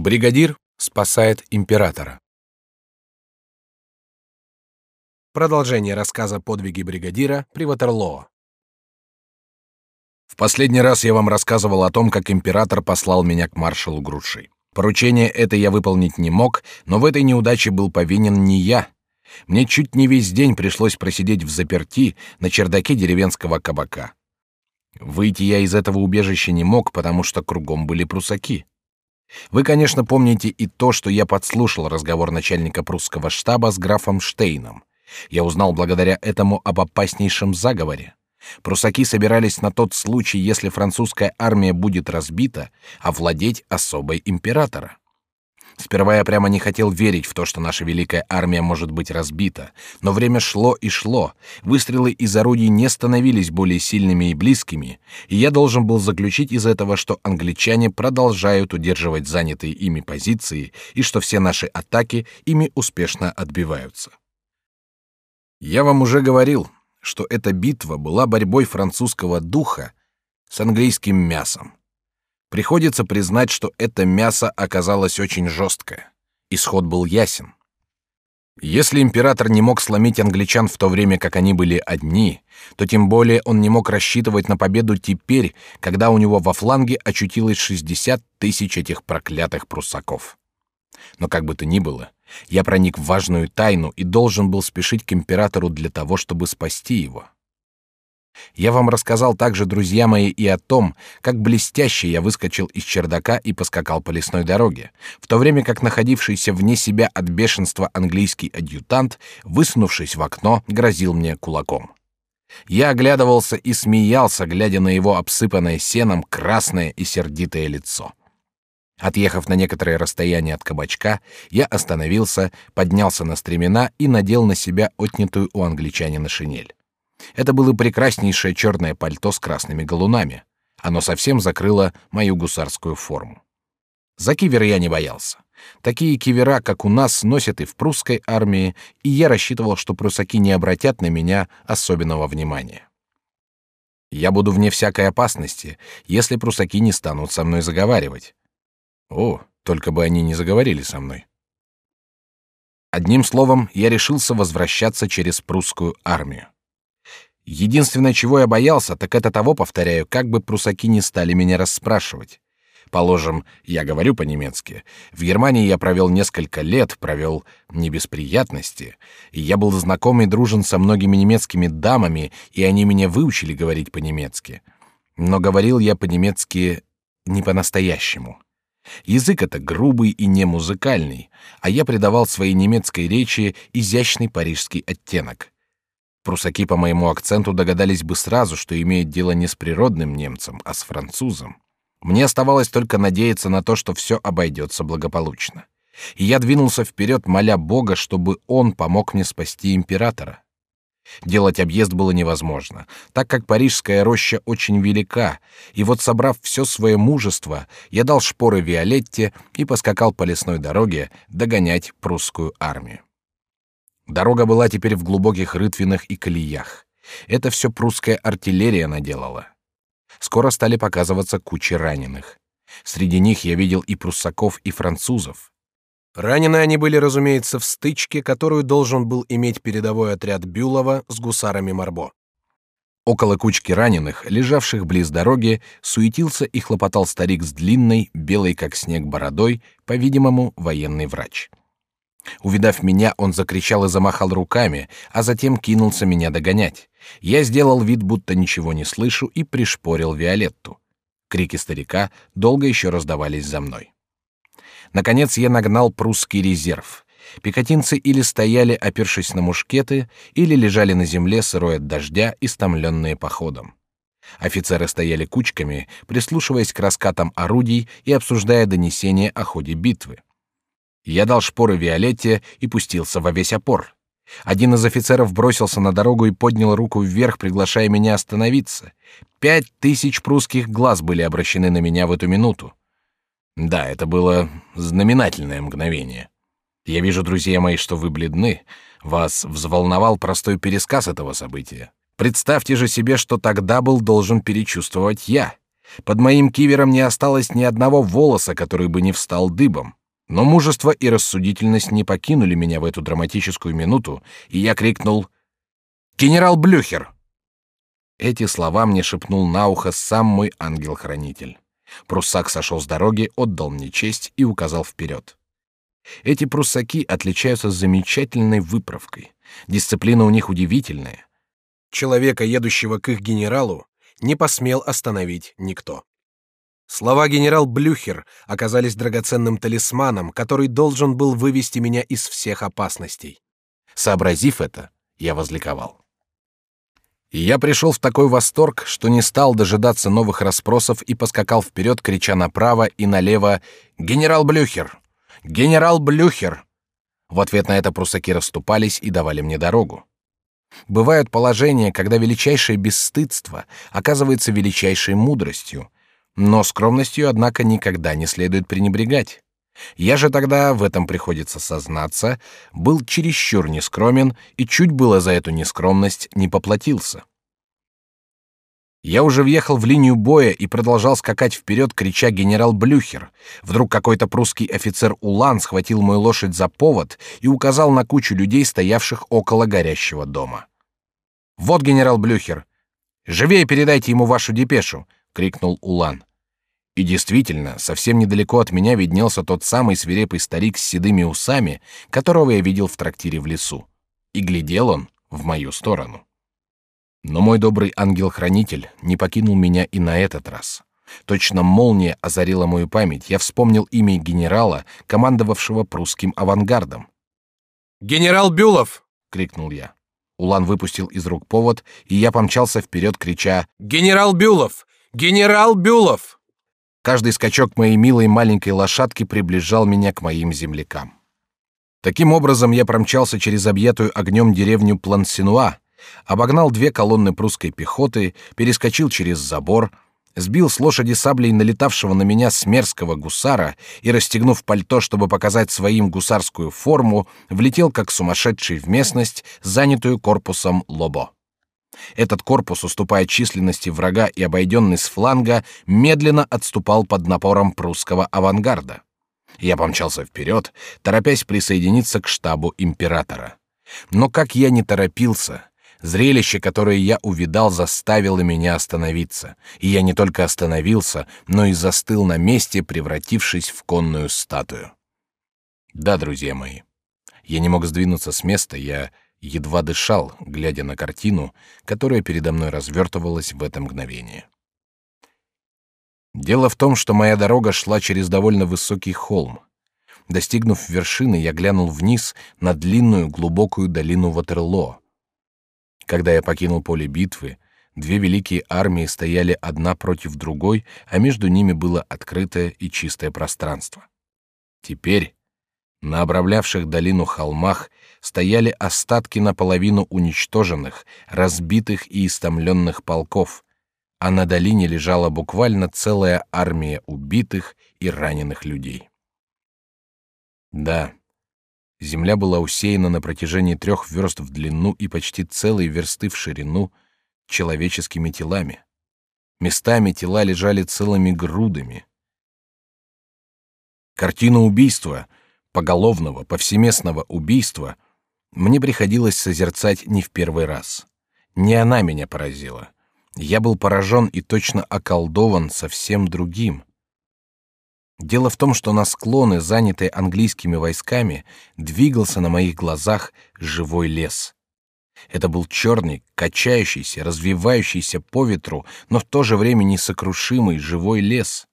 Бригадир спасает императора. Продолжение рассказа «Подвиги бригадира» при Ватерлоо. В последний раз я вам рассказывал о том, как император послал меня к маршалу Груши. Поручение это я выполнить не мог, но в этой неудаче был повинен не я. Мне чуть не весь день пришлось просидеть в заперти на чердаке деревенского кабака. Выйти я из этого убежища не мог, потому что кругом были прусаки. Вы, конечно, помните и то, что я подслушал разговор начальника прусского штаба с графом Штейном. Я узнал благодаря этому об опаснейшем заговоре. Прусаки собирались на тот случай, если французская армия будет разбита, овладеть особой императора. Сперва я прямо не хотел верить в то, что наша великая армия может быть разбита, но время шло и шло, выстрелы из орудий не становились более сильными и близкими, и я должен был заключить из этого, что англичане продолжают удерживать занятые ими позиции и что все наши атаки ими успешно отбиваются. Я вам уже говорил, что эта битва была борьбой французского духа с английским мясом. Приходится признать, что это мясо оказалось очень жесткое. Исход был ясен. Если император не мог сломить англичан в то время, как они были одни, то тем более он не мог рассчитывать на победу теперь, когда у него во фланге очутилось 60 тысяч этих проклятых пруссаков. Но как бы то ни было, я проник в важную тайну и должен был спешить к императору для того, чтобы спасти его. Я вам рассказал также, друзья мои, и о том, как блестяще я выскочил из чердака и поскакал по лесной дороге, в то время как находившийся вне себя от бешенства английский адъютант, высунувшись в окно, грозил мне кулаком. Я оглядывался и смеялся, глядя на его обсыпанное сеном красное и сердитое лицо. Отъехав на некоторое расстояние от кабачка, я остановился, поднялся на стремена и надел на себя отнятую у англичанина шинель. Это было прекраснейшее черное пальто с красными галунами. Оно совсем закрыло мою гусарскую форму. За кивер я не боялся. Такие кивера, как у нас, носят и в прусской армии, и я рассчитывал, что прусаки не обратят на меня особенного внимания. Я буду вне всякой опасности, если прусаки не станут со мной заговаривать. О, только бы они не заговорили со мной. Одним словом, я решился возвращаться через прусскую армию. Единственное, чего я боялся, так это того, повторяю, как бы прусаки не стали меня расспрашивать. Положим, я говорю по-немецки. В Германии я провел несколько лет, провел не без приятности, и я был знаком и дружен со многими немецкими дамами, и они меня выучили говорить по-немецки. Но говорил я по-немецки не по-настоящему. Язык это грубый и не музыкальный, а я придавал своей немецкой речи изящный парижский оттенок. Прусаки по моему акценту догадались бы сразу, что имеют дело не с природным немцем, а с французом. Мне оставалось только надеяться на то, что все обойдется благополучно. И я двинулся вперед, моля Бога, чтобы он помог мне спасти императора. Делать объезд было невозможно, так как парижская роща очень велика, и вот собрав все свое мужество, я дал шпоры Виолетте и поскакал по лесной дороге догонять прусскую армию. Дорога была теперь в глубоких рытвинах и колеях. Это все прусская артиллерия наделала. Скоро стали показываться кучи раненых. Среди них я видел и пруссаков, и французов. Раненые они были, разумеется, в стычке, которую должен был иметь передовой отряд Бюлова с гусарами Марбо. Около кучки раненых, лежавших близ дороги, суетился и хлопотал старик с длинной, белой как снег бородой, по-видимому, военный врач. Увидав меня, он закричал и замахал руками, а затем кинулся меня догонять. Я сделал вид, будто ничего не слышу, и пришпорил Виолетту. Крики старика долго еще раздавались за мной. Наконец я нагнал прусский резерв. Пехотинцы или стояли, опершись на мушкеты, или лежали на земле, сырой от дождя, истомленные походом. Офицеры стояли кучками, прислушиваясь к раскатам орудий и обсуждая донесения о ходе битвы. Я дал шпоры Виолетте и пустился во весь опор. Один из офицеров бросился на дорогу и поднял руку вверх, приглашая меня остановиться. Пять тысяч прусских глаз были обращены на меня в эту минуту. Да, это было знаменательное мгновение. Я вижу, друзья мои, что вы бледны. Вас взволновал простой пересказ этого события. Представьте же себе, что тогда был должен перечувствовать я. Под моим кивером не осталось ни одного волоса, который бы не встал дыбом. Но мужество и рассудительность не покинули меня в эту драматическую минуту, и я крикнул «Генерал Блюхер!». Эти слова мне шепнул на ухо сам мой ангел-хранитель. Пруссак сошел с дороги, отдал мне честь и указал вперед. Эти пруссаки отличаются замечательной выправкой. Дисциплина у них удивительная. Человека, едущего к их генералу, не посмел остановить никто. Слова генерал Блюхер оказались драгоценным талисманом, который должен был вывести меня из всех опасностей. Сообразив это, я возликовал. И я пришел в такой восторг, что не стал дожидаться новых расспросов и поскакал вперед, крича направо и налево «Генерал Блюхер! Генерал Блюхер!» В ответ на это прусаки расступались и давали мне дорогу. Бывают положения, когда величайшее бесстыдство оказывается величайшей мудростью, но скромностью, однако, никогда не следует пренебрегать. Я же тогда, в этом приходится сознаться, был чересчур нескромен и чуть было за эту нескромность не поплатился. Я уже въехал в линию боя и продолжал скакать вперед, крича «Генерал Блюхер!». Вдруг какой-то прусский офицер Улан схватил мою лошадь за повод и указал на кучу людей, стоявших около горящего дома. «Вот генерал Блюхер! Живее передайте ему вашу депешу!» — крикнул Улан. И действительно, совсем недалеко от меня виднелся тот самый свирепый старик с седыми усами, которого я видел в трактире в лесу. И глядел он в мою сторону. Но мой добрый ангел-хранитель не покинул меня и на этот раз. Точно молния озарила мою память. Я вспомнил имя генерала, командовавшего прусским авангардом. «Генерал Бюлов!» — крикнул я. Улан выпустил из рук повод, и я помчался вперед, крича «Генерал Бюлов! Генерал Бюлов!» Каждый скачок моей милой маленькой лошадки приближал меня к моим землякам. Таким образом я промчался через объятую огнем деревню Плансинуа, обогнал две колонны прусской пехоты, перескочил через забор, сбил с лошади саблей налетавшего на меня смерского гусара и, расстегнув пальто, чтобы показать своим гусарскую форму, влетел как сумасшедший в местность, занятую корпусом Лобо. Этот корпус, уступая численности врага и обойденный с фланга, медленно отступал под напором прусского авангарда. Я помчался вперед, торопясь присоединиться к штабу императора. Но как я не торопился, Зрелище, которое я увидал, заставило меня остановиться. И я не только остановился, но и застыл на месте, превратившись в конную статую. Да, друзья мои, я не мог сдвинуться с места, я едва дышал, глядя на картину, которая передо мной развертывалась в это мгновение. Дело в том, что моя дорога шла через довольно высокий холм. Достигнув вершины, я глянул вниз на длинную глубокую долину Ватерлоо, когда я покинул поле битвы, две великие армии стояли одна против другой, а между ними было открытое и чистое пространство. Теперь на обрамлявших долину холмах стояли остатки наполовину уничтоженных, разбитых и истомленных полков, а на долине лежала буквально целая армия убитых и раненых людей. Да, Земля была усеяна на протяжении трех верст в длину и почти целой версты в ширину человеческими телами. Местами тела лежали целыми грудами. Картину убийства, поголовного, повсеместного убийства, мне приходилось созерцать не в первый раз. Не она меня поразила. Я был поражен и точно околдован совсем другим — Дело в том, что на склоны, занятые английскими войсками, двигался на моих глазах живой лес. Это был черный, качающийся, развивающийся по ветру, но в то же время несокрушимый живой лес.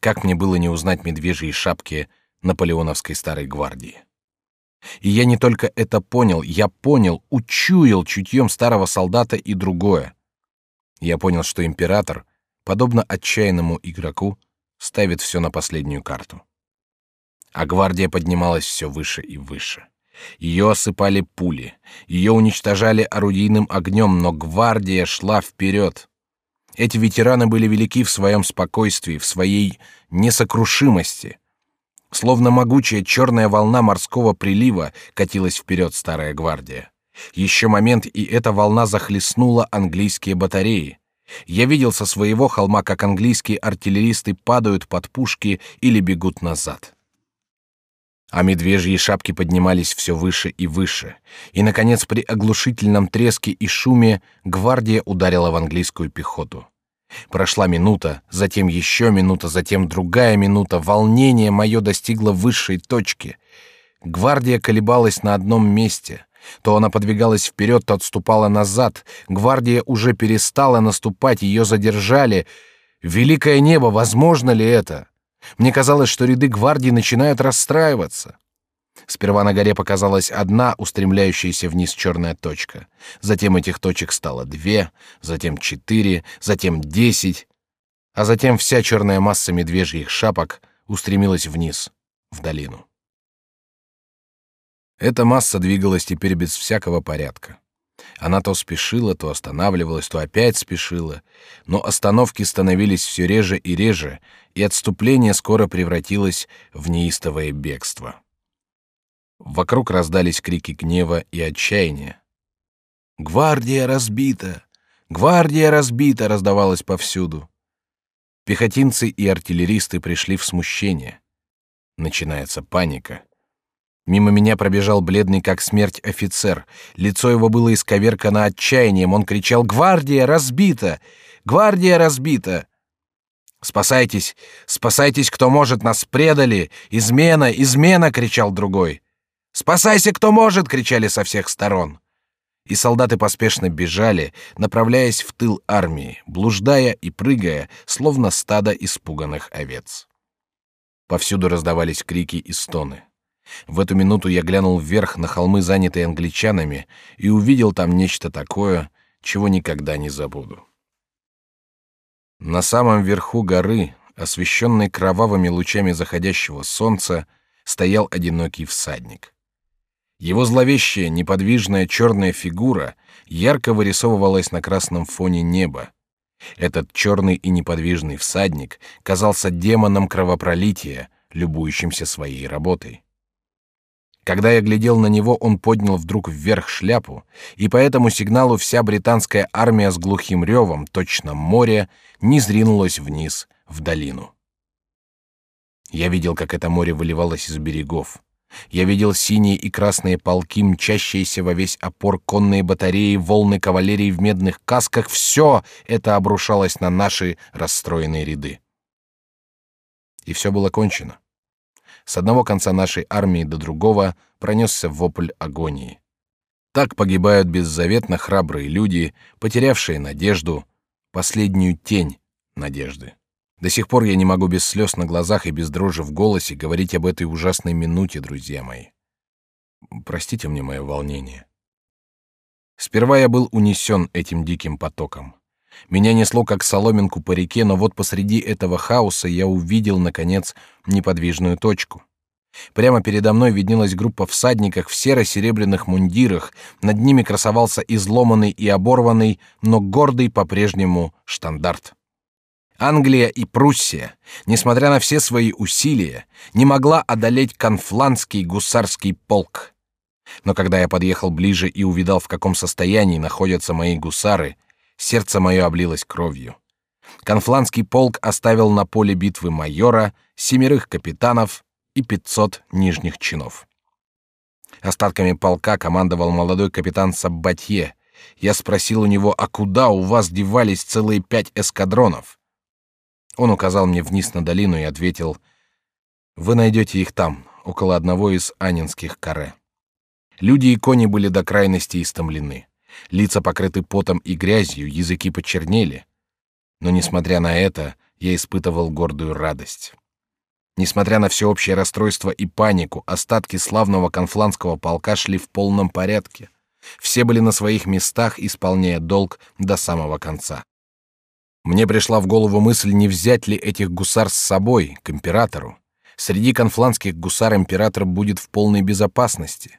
Как мне было не узнать медвежьи шапки наполеоновской старой гвардии? И я не только это понял, я понял, учуял чутьем старого солдата и другое. Я понял, что император, подобно отчаянному игроку, ставит все на последнюю карту. А гвардия поднималась все выше и выше. Ее осыпали пули, ее уничтожали орудийным огнем, но гвардия шла вперед. Эти ветераны были велики в своем спокойствии, в своей несокрушимости. Словно могучая черная волна морского прилива катилась вперед старая гвардия. Еще момент, и эта волна захлестнула английские батареи. Я видел со своего холма, как английские артиллеристы падают под пушки или бегут назад. А медвежьи шапки поднимались все выше и выше, и, наконец, при оглушительном треске и шуме гвардия ударила в английскую пехоту. Прошла минута, затем еще минута, затем другая минута. Волнение мое достигло высшей точки. Гвардия колебалась на одном месте. То она подвигалась вперед, то отступала назад. Гвардия уже перестала наступать, ее задержали. Великое небо, возможно ли это? Мне казалось, что ряды гвардии начинают расстраиваться. Сперва на горе показалась одна устремляющаяся вниз черная точка. Затем этих точек стало две, затем четыре, затем десять, а затем вся черная масса медвежьих шапок устремилась вниз, в долину. Эта масса двигалась теперь без всякого порядка. Она то спешила, то останавливалась, то опять спешила, но остановки становились все реже и реже, и отступление скоро превратилось в неистовое бегство. Вокруг раздались крики гнева и отчаяния. «Гвардия разбита! Гвардия разбита!» раздавалось повсюду. Пехотинцы и артиллеристы пришли в смущение. Начинается паника. Мимо меня пробежал бледный как смерть офицер. Лицо его было исковеркано отчаянием. Он кричал «Гвардия разбита! Гвардия разбита!» «Спасайтесь! Спасайтесь, кто может! Нас предали! Измена! Измена!» — кричал другой. «Спасайся, кто может!» — кричали со всех сторон. И солдаты поспешно бежали, направляясь в тыл армии, блуждая и прыгая, словно стадо испуганных овец. Повсюду раздавались крики и стоны. В эту минуту я глянул вверх на холмы, занятые англичанами, и увидел там нечто такое, чего никогда не забуду. На самом верху горы, освещенной кровавыми лучами заходящего солнца, стоял одинокий всадник. Его зловещая, неподвижная черная фигура ярко вырисовывалась на красном фоне неба. Этот черный и неподвижный всадник казался демоном кровопролития, любующимся своей работой. Когда я глядел на него, он поднял вдруг вверх шляпу, и по этому сигналу вся британская армия с глухим ревом, точно море, не зринулась вниз, в долину. Я видел, как это море выливалось из берегов. Я видел синие и красные полки, мчащиеся во весь опор конные батареи, волны кавалерии в медных касках. Все это обрушалось на наши расстроенные ряды. И все было кончено. С одного конца нашей армии до другого пронесся вопль агонии. Так погибают беззаветно храбрые люди, потерявшие надежду, последнюю тень надежды. До сих пор я не могу без слез на глазах и без дрожи в голосе говорить об этой ужасной минуте, друзья мои. Простите мне мое волнение. Сперва я был унесен этим диким потоком. Меня несло как соломинку по реке, но вот посреди этого хаоса я увидел наконец неподвижную точку. Прямо передо мной виднелась группа всадников в серо-серебряных мундирах, над ними красовался изломанный и оборванный, но гордый по-прежнему штандарт. Англия и Пруссия, несмотря на все свои усилия, не могла одолеть конфландский гусарский полк. Но когда я подъехал ближе и увидал, в каком состоянии находятся мои гусары, Сердце мое облилось кровью. Конфланский полк оставил на поле битвы майора, семерых капитанов и пятьсот нижних чинов. Остатками полка командовал молодой капитан Саббатье. Я спросил у него, а куда у вас девались целые пять эскадронов? Он указал мне вниз на долину и ответил, вы найдете их там, около одного из анинских каре. Люди и кони были до крайности истомлены. Лица покрыты потом и грязью, языки почернели. Но, несмотря на это, я испытывал гордую радость. Несмотря на всеобщее расстройство и панику, остатки славного конфланского полка шли в полном порядке. Все были на своих местах, исполняя долг до самого конца. Мне пришла в голову мысль, не взять ли этих гусар с собой, к императору. Среди конфланских гусар император будет в полной безопасности.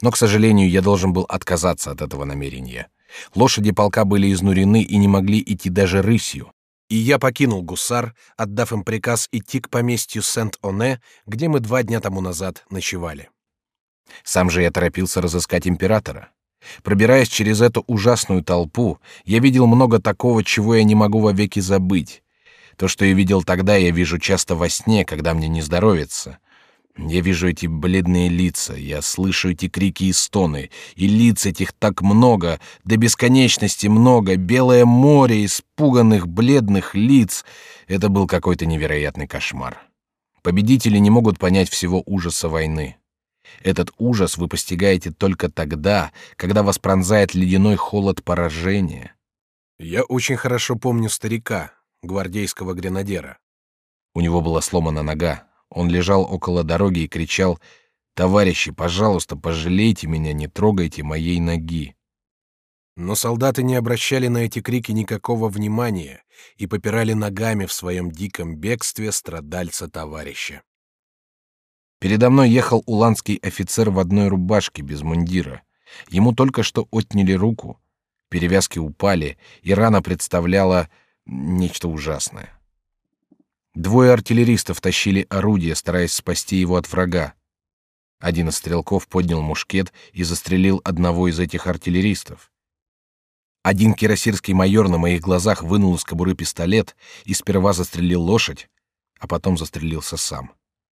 Но, к сожалению, я должен был отказаться от этого намерения. Лошади полка были изнурены и не могли идти даже рысью. И я покинул гусар, отдав им приказ идти к поместью Сент-Оне, где мы два дня тому назад ночевали. Сам же я торопился разыскать императора. Пробираясь через эту ужасную толпу, я видел много такого, чего я не могу вовеки забыть. То, что я видел тогда, я вижу часто во сне, когда мне не здоровится. Я вижу эти бледные лица, я слышу эти крики и стоны, и лиц этих так много, до бесконечности много, белое море испуганных бледных лиц. Это был какой-то невероятный кошмар. Победители не могут понять всего ужаса войны. Этот ужас вы постигаете только тогда, когда вас пронзает ледяной холод поражения. Я очень хорошо помню старика, гвардейского гренадера. У него была сломана нога. Он лежал около дороги и кричал: "Товарищи, пожалуйста, пожалейте меня, не трогайте моей ноги". Но солдаты не обращали на эти крики никакого внимания и попирали ногами в своем диком бегстве страдальца товарища. Передо мной ехал уланский офицер в одной рубашке без мундира. Ему только что отняли руку, перевязки упали, и рана представляла нечто ужасное. Двое артиллеристов тащили орудие, стараясь спасти его от врага. Один из стрелков поднял мушкет и застрелил одного из этих артиллеристов. Один кирасирский майор на моих глазах вынул из кобуры пистолет и сперва застрелил лошадь, а потом застрелился сам.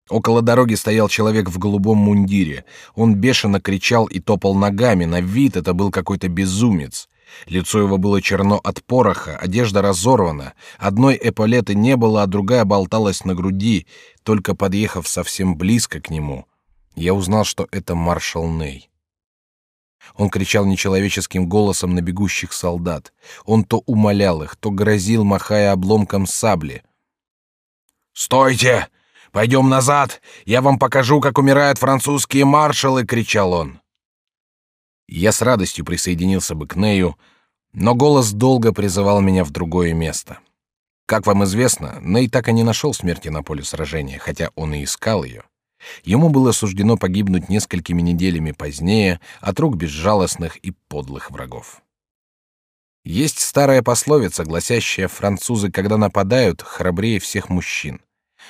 Около дороги стоял человек в голубом мундире. Он бешено кричал и топал ногами. На вид это был какой-то безумец. Лицо его было черно от пороха, одежда разорвана. Одной эполеты не было, а другая болталась на груди. Только подъехав совсем близко к нему, я узнал, что это маршал Ней. Он кричал нечеловеческим голосом на бегущих солдат. Он то умолял их, то грозил, махая обломком сабли. «Стойте! Пойдем назад! Я вам покажу, как умирают французские маршалы!» — кричал он. Я с радостью присоединился бы к Нею, но голос долго призывал меня в другое место. Как вам известно, Ней так и не нашел смерти на поле сражения, хотя он и искал ее. Ему было суждено погибнуть несколькими неделями позднее от рук безжалостных и подлых врагов. Есть старая пословица, гласящая: французы, когда нападают, храбрее всех мужчин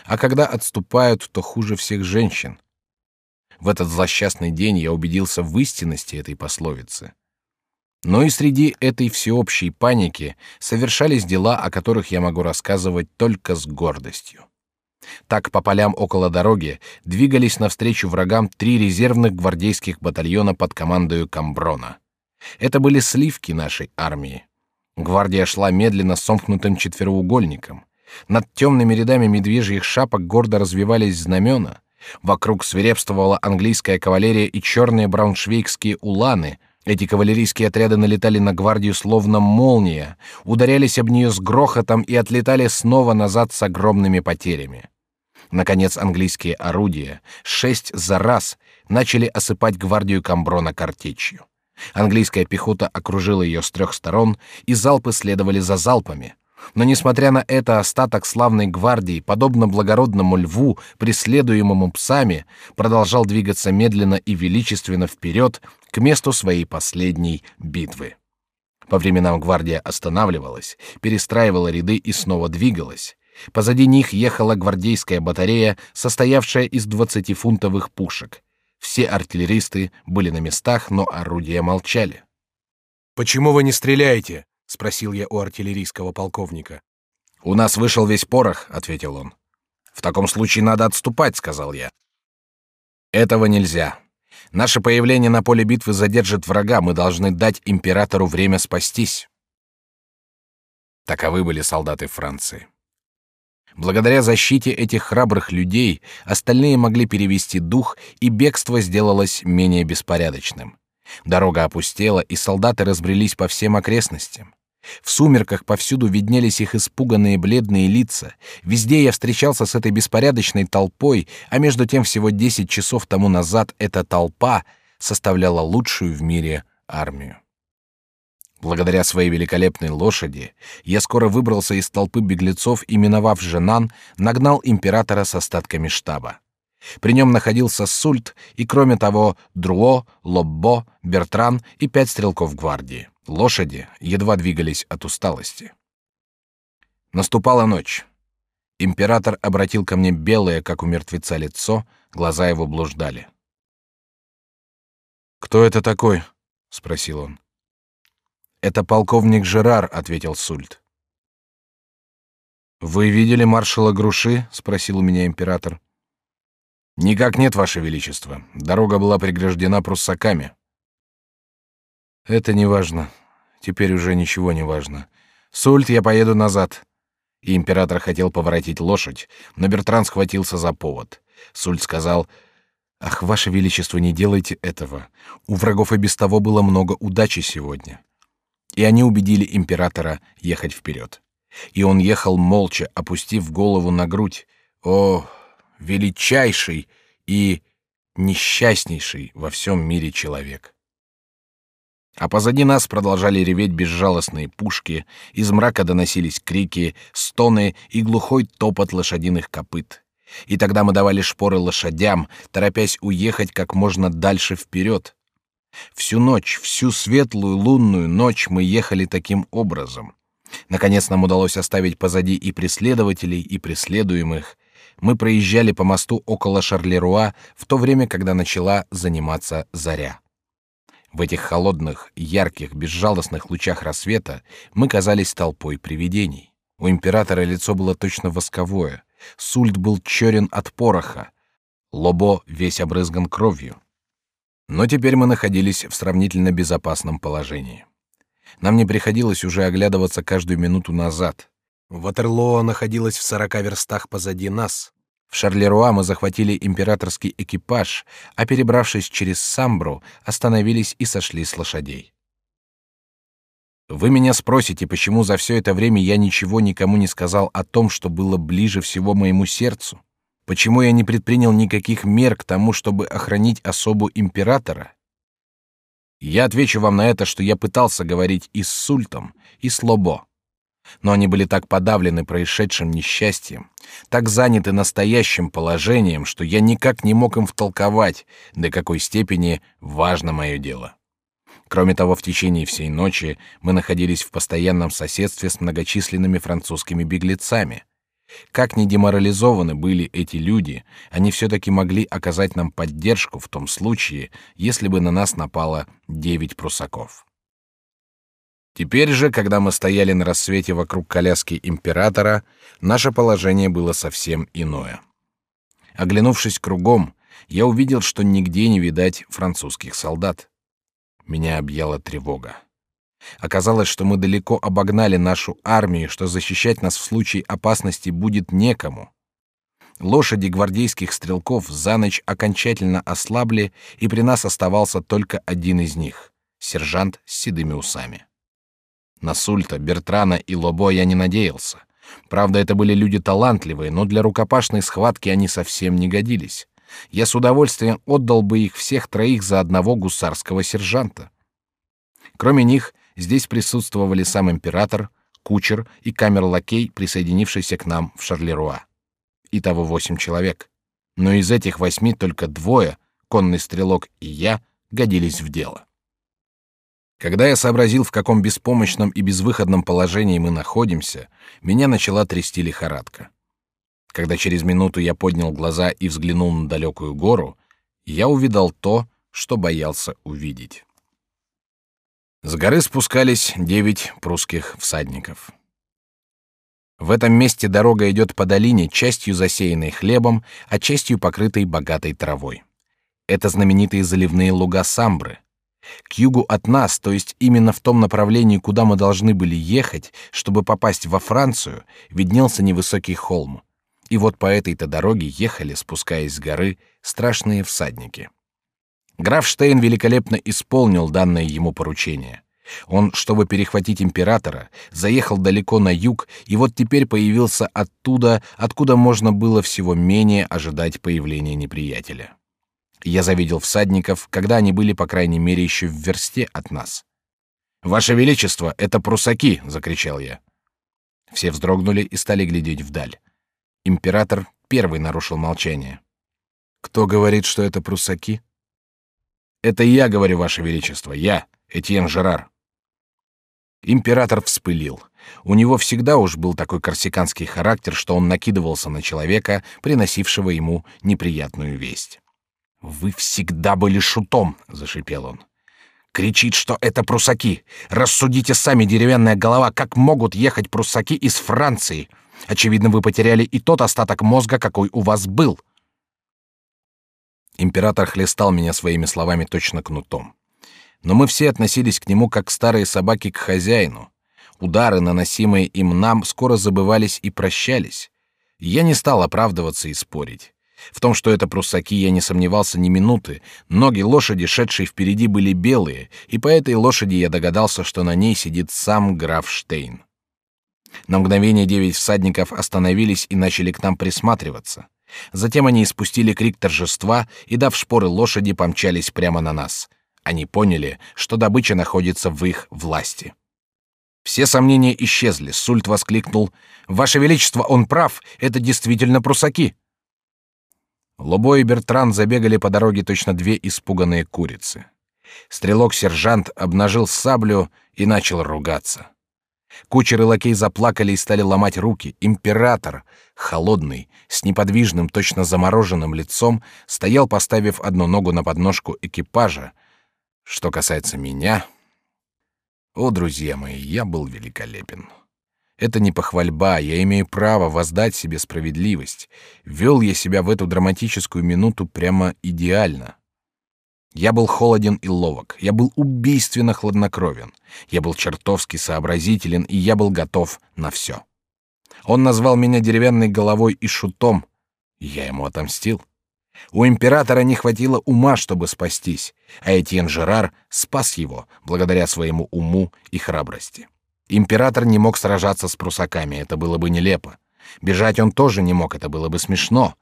а когда отступают, то хуже всех женщин. В этот злосчастный день я убедился в истинности этой пословицы. Но и среди этой всеобщей паники совершались дела, о которых я могу рассказывать только с гордостью. Так по полям около дороги двигались навстречу врагам три резервных гвардейских батальона под командой Камброна. Это были сливки нашей армии. Гвардия шла медленно сомкнутым четвероугольником. Над темными рядами медвежьих шапок гордо развивались знамена. Вокруг свирепствовала английская кавалерия и черные брауншвейгские уланы. Эти кавалерийские отряды налетали на гвардию словно молния, ударялись об нее с грохотом и отлетали снова назад с огромными потерями. Наконец английские орудия, шесть за раз, начали осыпать гвардию Камброна картечью. Английская пехота окружила ее с трех сторон, и залпы следовали за залпами. Но несмотря на это, остаток славной гвардии, подобно благородному льву, преследуемому псами, продолжал двигаться медленно и величественно вперед к месту своей последней битвы. По временам гвардия останавливалась, перестраивала ряды и снова двигалась. Позади них ехала гвардейская батарея, состоявшая из двадцатифунтовых пушек. Все артиллеристы были на местах, но орудия молчали. Почему вы не стреляете? Спросил я у артиллерийского полковника. У нас вышел весь порох, ответил он. В таком случае надо отступать, сказал я. Этого нельзя. Наше появление на поле битвы задержит врага, мы должны дать императору время спастись. Таковы были солдаты Франции. Благодаря защите этих храбрых людей остальные могли перевести дух, и бегство сделалось менее беспорядочным. Дорога опустела, и солдаты разбрелись по всем окрестностям. В сумерках повсюду виднелись их испуганные бледные лица. Везде я встречался с этой беспорядочной толпой, а между тем всего десять часов тому назад эта толпа составляла лучшую в мире армию. Благодаря своей великолепной лошади я скоро выбрался из толпы беглецов и, миновав Женан, нагнал императора с остатками штаба. При нем находился Сульт и, кроме того, Друо, Лоббо, Бертран и пять стрелков гвардии. Лошади едва двигались от усталости. Наступала ночь. Император обратил ко мне белое, как у мертвеца, лицо, глаза его блуждали. «Кто это такой?» спросил он. Это полковник Жерар, ответил Сульт. Вы видели маршала Груши? спросил у меня император. Никак нет, ваше величество. Дорога была преграждена пруссаками. Это не важно. Теперь уже ничего не важно. Сульт, я поеду назад. И император хотел поворотить лошадь, но Бертран схватился за повод. Сульт сказал: Ах, ваше величество, не делайте этого. У врагов и без того было много удачи сегодня. И они убедили императора ехать вперед. И он ехал молча, опустив голову на грудь. О, величайший и несчастнейший во всем мире человек. А позади нас продолжали реветь безжалостные пушки, из мрака доносились крики, стоны и глухой топот лошадиных копыт. И тогда мы давали шпоры лошадям, торопясь уехать как можно дальше вперед. Всю ночь, всю светлую лунную ночь мы ехали таким образом. Наконец нам удалось оставить позади и преследователей, и преследуемых. Мы проезжали по мосту около Шарлеруа в то время, когда начала заниматься заря. В этих холодных, ярких, безжалостных лучах рассвета мы казались толпой привидений. У императора лицо было точно восковое, Сульт был черен от пороха, Лобо весь обрызган кровью. Но теперь мы находились в сравнительно безопасном положении. Нам не приходилось уже оглядываться каждую минуту назад. Ватерлоо находилась в сорока верстах позади нас. В Шарлеруа мы захватили императорский экипаж, а перебравшись через Самбру, остановились и сошли с лошадей. Вы меня спросите, почему за все это время я ничего никому не сказал о том, что было ближе всего моему сердцу? Почему я не предпринял никаких мер к тому, чтобы охранить особу императора? Я отвечу вам на это, что я пытался говорить и с Сультом, и с Лобо. Но они были так подавлены происшедшим несчастьем, так заняты настоящим положением, что я никак не мог им втолковать, до какой степени важно мое дело. Кроме того, в течение всей ночи мы находились в постоянном соседстве с многочисленными французскими беглецами. Как ни деморализованы были эти люди, они все-таки могли оказать нам поддержку в том случае, если бы на нас напало девять прусаков. Теперь же, когда мы стояли на рассвете вокруг коляски императора, наше положение было совсем иное. Оглянувшись кругом, я увидел, что нигде не видать французских солдат. Меня объяла тревога. Оказалось, что мы далеко обогнали нашу армию, что защищать нас в случае опасности будет некому. Лошади гвардейских стрелков за ночь окончательно ослабли, и при нас оставался только один из них — сержант с седыми усами. На Сульта, Бертрана и Лобо я не надеялся. Правда, это были люди талантливые, но для рукопашной схватки они совсем не годились я с удовольствием отдал бы их всех троих за одного гусарского сержанта. Кроме них, здесь присутствовали сам император, кучер и камер-лакей, присоединившийся к нам в Шарлеруа. Итого восемь человек. Но из этих восьми только двое, конный стрелок и я, годились в дело. Когда я сообразил, в каком беспомощном и безвыходном положении мы находимся, меня начала трясти лихорадка. Когда через минуту я поднял глаза и взглянул на далекую гору, я увидал то, что боялся увидеть. С горы спускались девять прусских всадников. В этом месте дорога идет по долине, частью засеянной хлебом, а частью покрытой богатой травой. Это знаменитые заливные луга Самбры. К югу от нас, то есть именно в том направлении, куда мы должны были ехать, чтобы попасть во Францию, виднелся невысокий холм. И вот по этой-то дороге ехали, спускаясь с горы, страшные всадники. Граф Штейн великолепно исполнил данное ему поручение. Он, чтобы перехватить императора, заехал далеко на юг, и вот теперь появился оттуда, откуда можно было всего менее ожидать появления неприятеля. Я завидел всадников, когда они были, по крайней мере, еще в версте от нас. «Ваше Величество, это прусаки!» — закричал я. Все вздрогнули и стали глядеть вдаль. Император первый нарушил молчание. Кто говорит, что это прусаки? Это я говорю, ваше величество, я, Этьен Жерар. Император вспылил. У него всегда уж был такой корсиканский характер, что он накидывался на человека, приносившего ему неприятную весть. Вы всегда были шутом, зашипел он. Кричит, что это прусаки. Рассудите сами, деревянная голова, как могут ехать прусаки из Франции. Очевидно, вы потеряли и тот остаток мозга, какой у вас был. Император хлестал меня своими словами точно кнутом. Но мы все относились к нему как старые собаки к хозяину. Удары, наносимые им нам, скоро забывались и прощались. Я не стал оправдываться и спорить. В том, что это пруссаки, я не сомневался ни минуты. Ноги лошади, шедшей впереди, были белые, и по этой лошади я догадался, что на ней сидит сам граф Штейн. На мгновение девять всадников остановились и начали к нам присматриваться. Затем они испустили крик торжества и, дав шпоры лошади, помчались прямо на нас. Они поняли, что добыча находится в их власти. Все сомнения исчезли. Сульт воскликнул: "Ваше величество, он прав. Это действительно прусаки". Лобо и Бертран забегали по дороге точно две испуганные курицы. Стрелок-сержант обнажил саблю и начал ругаться. Кучер и лакей заплакали и стали ломать руки. Император, холодный, с неподвижным, точно замороженным лицом, стоял, поставив одну ногу на подножку экипажа. Что касается меня... О, друзья мои, я был великолепен. Это не похвальба, я имею право воздать себе справедливость. Вел я себя в эту драматическую минуту прямо идеально. Я был холоден и ловок, я был убийственно хладнокровен, я был чертовски сообразителен, и я был готов на все. Он назвал меня деревянной головой и шутом, я ему отомстил. У императора не хватило ума, чтобы спастись, а Этьен Жерар спас его благодаря своему уму и храбрости. Император не мог сражаться с прусаками, это было бы нелепо. Бежать он тоже не мог, это было бы смешно.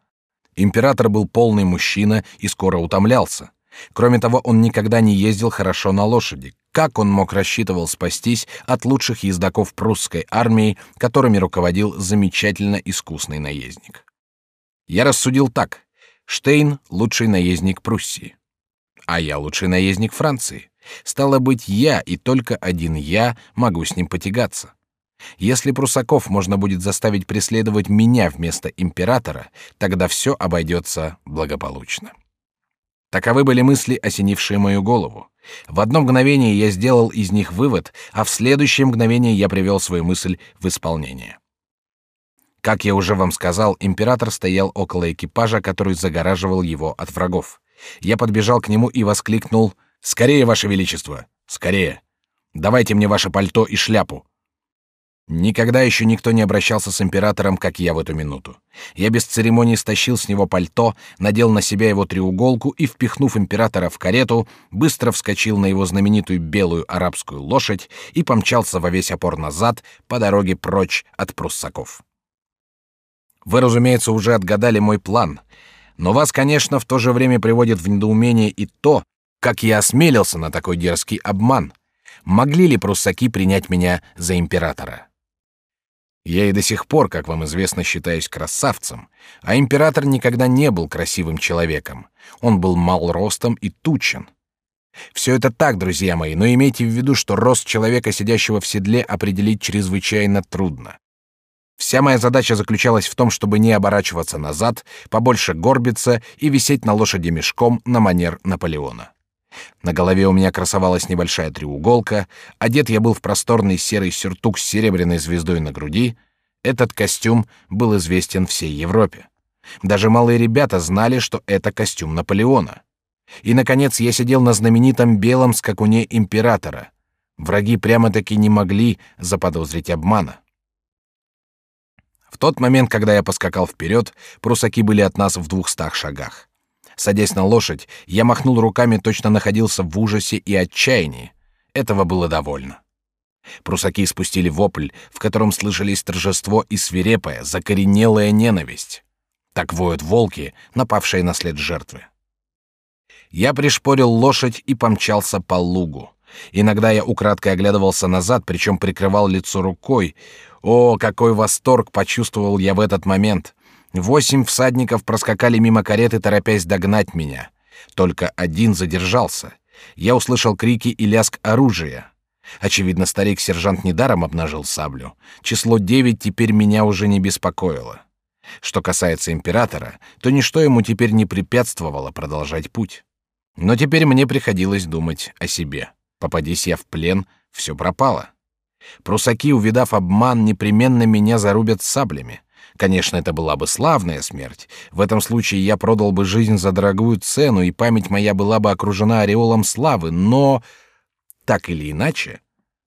Император был полный мужчина и скоро утомлялся. Кроме того, он никогда не ездил хорошо на лошади. Как он мог рассчитывал спастись от лучших ездаков прусской армии, которыми руководил замечательно искусный наездник? Я рассудил так: Штейн лучший наездник Пруссии, а я лучший наездник Франции. Стало быть, я и только один я могу с ним потягаться. Если прусаков можно будет заставить преследовать меня вместо императора, тогда все обойдется благополучно. Таковы были мысли, осенившие мою голову. В одно мгновение я сделал из них вывод, а в следующее мгновение я привел свою мысль в исполнение. Как я уже вам сказал, император стоял около экипажа, который загораживал его от врагов. Я подбежал к нему и воскликнул: "Скорее, ваше величество, скорее! Давайте мне ваше пальто и шляпу. Никогда еще никто не обращался с императором, как я в эту минуту. Я без церемонии стащил с него пальто, надел на себя его треуголку и, впихнув императора в карету, быстро вскочил на его знаменитую белую арабскую лошадь и помчался во весь опор назад по дороге прочь от пруссаков. Вы, разумеется, уже отгадали мой план, но вас, конечно, в то же время приводит в недоумение и то, как я осмелился на такой дерзкий обман. Могли ли пруссаки принять меня за императора? Я и до сих пор, как вам известно, считаюсь красавцем, а император никогда не был красивым человеком. Он был мал ростом и тучен. Все это так, друзья мои, но имейте в виду, что рост человека, сидящего в седле, определить чрезвычайно трудно. Вся моя задача заключалась в том, чтобы не оборачиваться назад, побольше горбиться и висеть на лошади мешком на манер Наполеона. На голове у меня красовалась небольшая треуголка, одет я был в просторный серый сюртук с серебряной звездой на груди. Этот костюм был известен всей Европе. Даже малые ребята знали, что это костюм Наполеона. И, наконец, я сидел на знаменитом белом скакуне императора. Враги прямо-таки не могли заподозрить обмана. В тот момент, когда я поскакал вперед, прусаки были от нас в двухстах шагах. Садясь на лошадь, я махнул руками, точно находился в ужасе и отчаянии. Этого было довольно. Прусаки спустили вопль, в котором слышались торжество и свирепая, закоренелая ненависть. Так воют волки, напавшие на след жертвы. Я пришпорил лошадь и помчался по лугу. Иногда я украдкой оглядывался назад, причем прикрывал лицо рукой. О, какой восторг почувствовал я в этот момент! Восемь всадников проскакали мимо кареты, торопясь догнать меня. Только один задержался. Я услышал крики и лязг оружия. Очевидно, старик-сержант недаром обнажил саблю. Число девять теперь меня уже не беспокоило. Что касается императора, то ничто ему теперь не препятствовало продолжать путь. Но теперь мне приходилось думать о себе. Попадись я в плен, все пропало. Прусаки, увидав обман, непременно меня зарубят саблями. Конечно, это была бы славная смерть. В этом случае я продал бы жизнь за дорогую цену, и память моя была бы окружена ореолом славы, но так или иначе,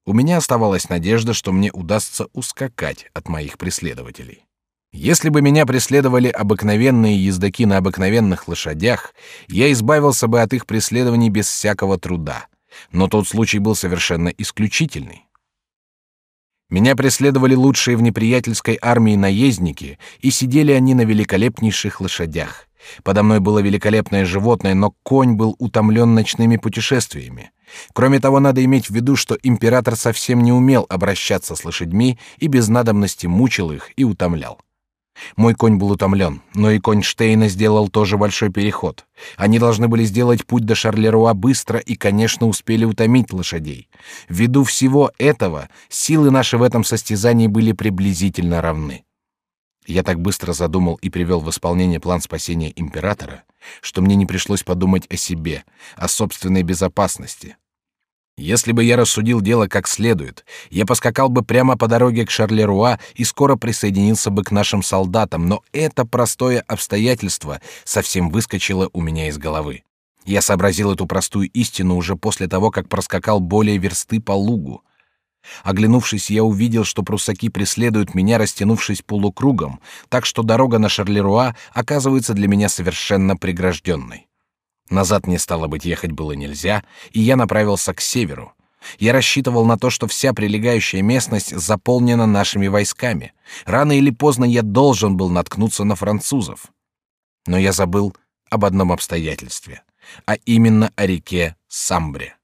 у меня оставалась надежда, что мне удастся ускакать от моих преследователей. Если бы меня преследовали обыкновенные ездаки на обыкновенных лошадях, я избавился бы от их преследований без всякого труда. Но тот случай был совершенно исключительный. Меня преследовали лучшие в неприятельской армии наездники, и сидели они на великолепнейших лошадях. Подо мной было великолепное животное, но конь был утомлен ночными путешествиями. Кроме того, надо иметь в виду, что император совсем не умел обращаться с лошадьми и без надобности мучил их и утомлял. Мой конь был утомлен, но и конь Штейна сделал тоже большой переход. Они должны были сделать путь до Шарлеруа быстро и, конечно, успели утомить лошадей. Ввиду всего этого силы наши в этом состязании были приблизительно равны. Я так быстро задумал и привел в исполнение план спасения императора, что мне не пришлось подумать о себе, о собственной безопасности. Если бы я рассудил дело как следует, я поскакал бы прямо по дороге к Шарлеруа и скоро присоединился бы к нашим солдатам, но это простое обстоятельство совсем выскочило у меня из головы. Я сообразил эту простую истину уже после того, как проскакал более версты по лугу. Оглянувшись, я увидел, что прусаки преследуют меня, растянувшись полукругом, так что дорога на Шарлеруа оказывается для меня совершенно прегражденной. Назад мне стало быть ехать было нельзя, и я направился к северу. Я рассчитывал на то, что вся прилегающая местность заполнена нашими войсками. Рано или поздно я должен был наткнуться на французов. Но я забыл об одном обстоятельстве, а именно о реке Самбре.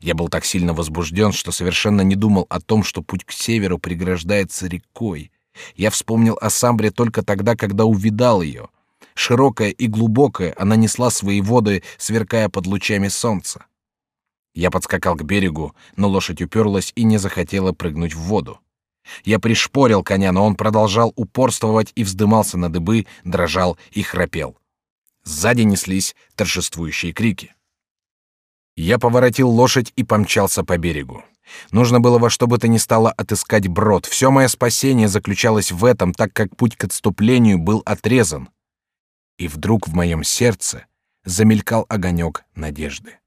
Я был так сильно возбужден, что совершенно не думал о том, что путь к северу преграждается рекой. Я вспомнил о Самбре только тогда, когда увидал ее — Широкая и глубокая, она несла свои воды, сверкая под лучами солнца. Я подскакал к берегу, но лошадь уперлась и не захотела прыгнуть в воду. Я пришпорил коня, но он продолжал упорствовать и вздымался на дыбы, дрожал и храпел. Сзади неслись торжествующие крики. Я поворотил лошадь и помчался по берегу. Нужно было во что бы то ни стало отыскать брод. Все мое спасение заключалось в этом, так как путь к отступлению был отрезан и вдруг в моем сердце замелькал огонек надежды.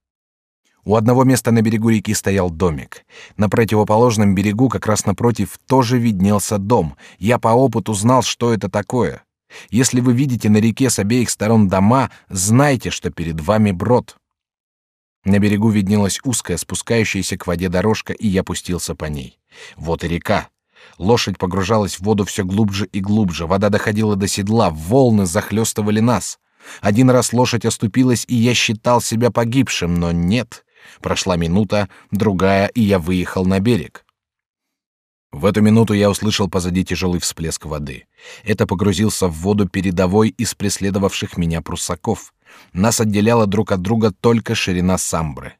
У одного места на берегу реки стоял домик. На противоположном берегу, как раз напротив, тоже виднелся дом. Я по опыту знал, что это такое. Если вы видите на реке с обеих сторон дома, знайте, что перед вами брод. На берегу виднелась узкая, спускающаяся к воде дорожка, и я пустился по ней. Вот и река. Лошадь погружалась в воду все глубже и глубже, вода доходила до седла, волны захлестывали нас. Один раз лошадь оступилась, и я считал себя погибшим, но нет. Прошла минута, другая, и я выехал на берег. В эту минуту я услышал позади тяжелый всплеск воды. Это погрузился в воду передовой из преследовавших меня прусаков. Нас отделяла друг от друга только ширина самбры.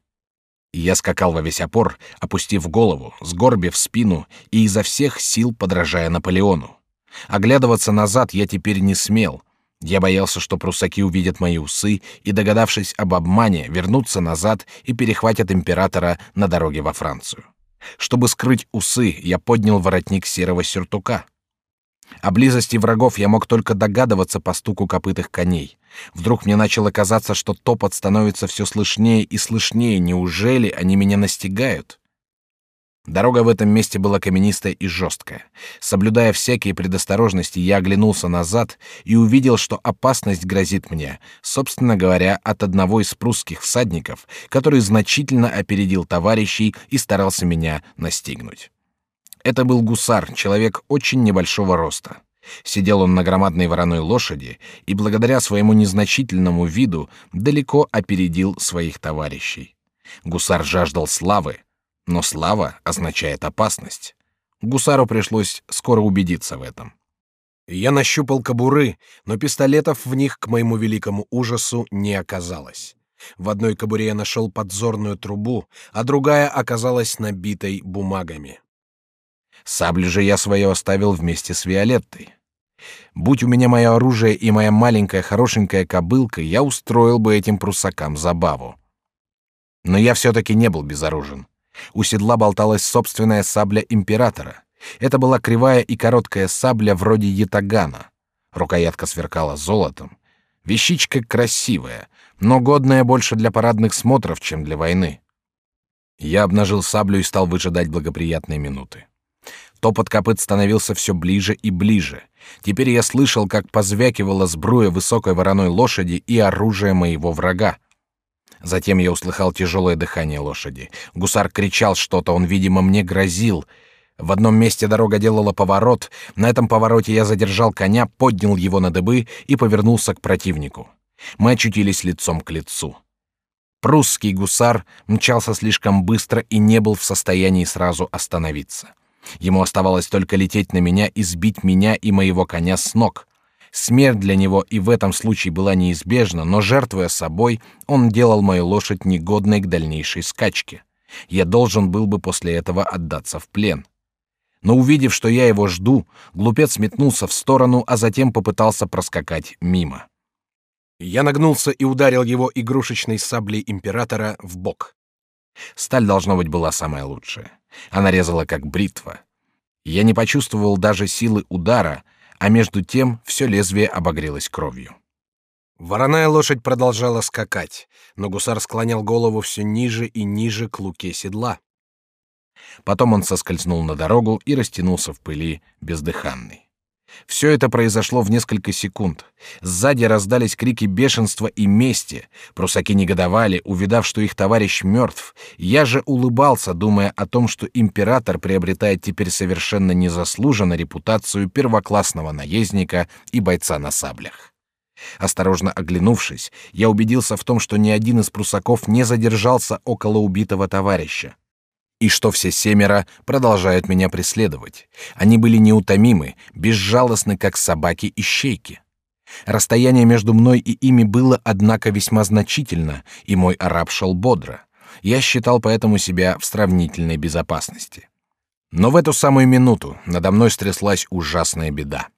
Я скакал во весь опор, опустив голову, сгорбив спину и изо всех сил подражая Наполеону. Оглядываться назад я теперь не смел. Я боялся, что прусаки увидят мои усы и, догадавшись об обмане, вернутся назад и перехватят императора на дороге во Францию. Чтобы скрыть усы, я поднял воротник серого сюртука. О близости врагов я мог только догадываться по стуку копытых коней. Вдруг мне начало казаться, что топот становится все слышнее и слышнее. Неужели они меня настигают? Дорога в этом месте была каменистая и жесткая. Соблюдая всякие предосторожности, я оглянулся назад и увидел, что опасность грозит мне, собственно говоря, от одного из прусских всадников, который значительно опередил товарищей и старался меня настигнуть. Это был гусар, человек очень небольшого роста. Сидел он на громадной вороной лошади и благодаря своему незначительному виду далеко опередил своих товарищей. Гусар жаждал славы, но слава означает опасность. Гусару пришлось скоро убедиться в этом. Я нащупал кобуры, но пистолетов в них, к моему великому ужасу, не оказалось. В одной кобуре я нашел подзорную трубу, а другая оказалась набитой бумагами. Саблю же я свою оставил вместе с Виолеттой. Будь у меня мое оружие и моя маленькая хорошенькая кобылка, я устроил бы этим прусакам забаву. Но я все-таки не был безоружен. У седла болталась собственная сабля императора. Это была кривая и короткая сабля вроде ятагана. Рукоятка сверкала золотом. Вещичка красивая, но годная больше для парадных смотров, чем для войны. Я обнажил саблю и стал выжидать благоприятные минуты. Топот копыт становился все ближе и ближе. Теперь я слышал, как позвякивала сбруя высокой вороной лошади и оружие моего врага. Затем я услыхал тяжелое дыхание лошади. Гусар кричал что-то, он, видимо, мне грозил. В одном месте дорога делала поворот. На этом повороте я задержал коня, поднял его на дыбы и повернулся к противнику. Мы очутились лицом к лицу. Прусский гусар мчался слишком быстро и не был в состоянии сразу остановиться. Ему оставалось только лететь на меня и сбить меня и моего коня с ног. Смерть для него и в этом случае была неизбежна, но жертвуя собой, он делал мою лошадь негодной к дальнейшей скачке. Я должен был бы после этого отдаться в плен. Но увидев, что я его жду, глупец метнулся в сторону, а затем попытался проскакать мимо. Я нагнулся и ударил его игрушечной саблей императора в бок. Сталь должно быть была самая лучшая. Она резала как бритва. Я не почувствовал даже силы удара, а между тем все лезвие обогрелось кровью. Вороная лошадь продолжала скакать, но гусар склонял голову все ниже и ниже к луке седла. Потом он соскользнул на дорогу и растянулся в пыли бездыханный. Все это произошло в несколько секунд. Сзади раздались крики бешенства и мести. Прусаки негодовали, увидав, что их товарищ мертв. Я же улыбался, думая о том, что император приобретает теперь совершенно незаслуженно репутацию первоклассного наездника и бойца на саблях. Осторожно оглянувшись, я убедился в том, что ни один из прусаков не задержался около убитого товарища и что все семеро продолжают меня преследовать. Они были неутомимы, безжалостны, как собаки и щейки. Расстояние между мной и ими было, однако, весьма значительно, и мой араб шел бодро. Я считал поэтому себя в сравнительной безопасности. Но в эту самую минуту надо мной стряслась ужасная беда.